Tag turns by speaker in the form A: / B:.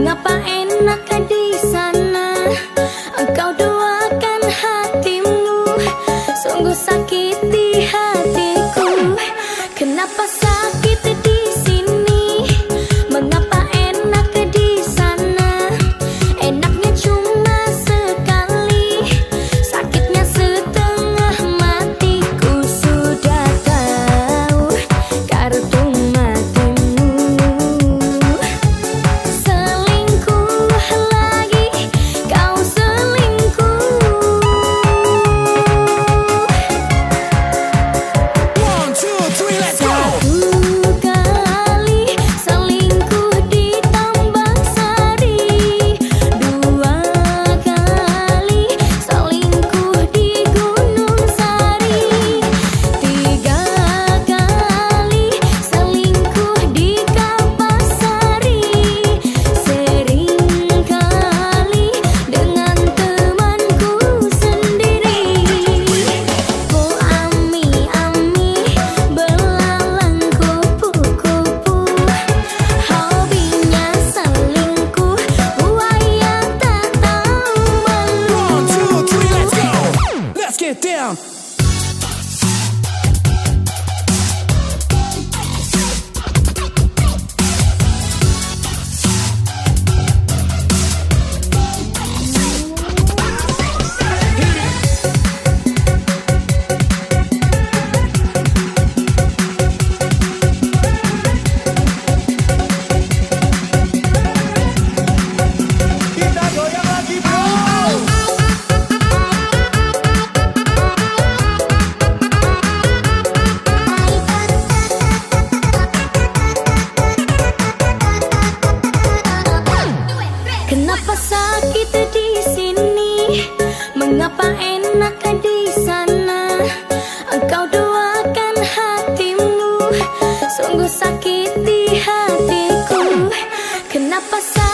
A: Mengapa enak ada down. Mengapa enak di sana? Engkau doakan hatimu. Sungguh sakit di hatiku. Kenapa sakit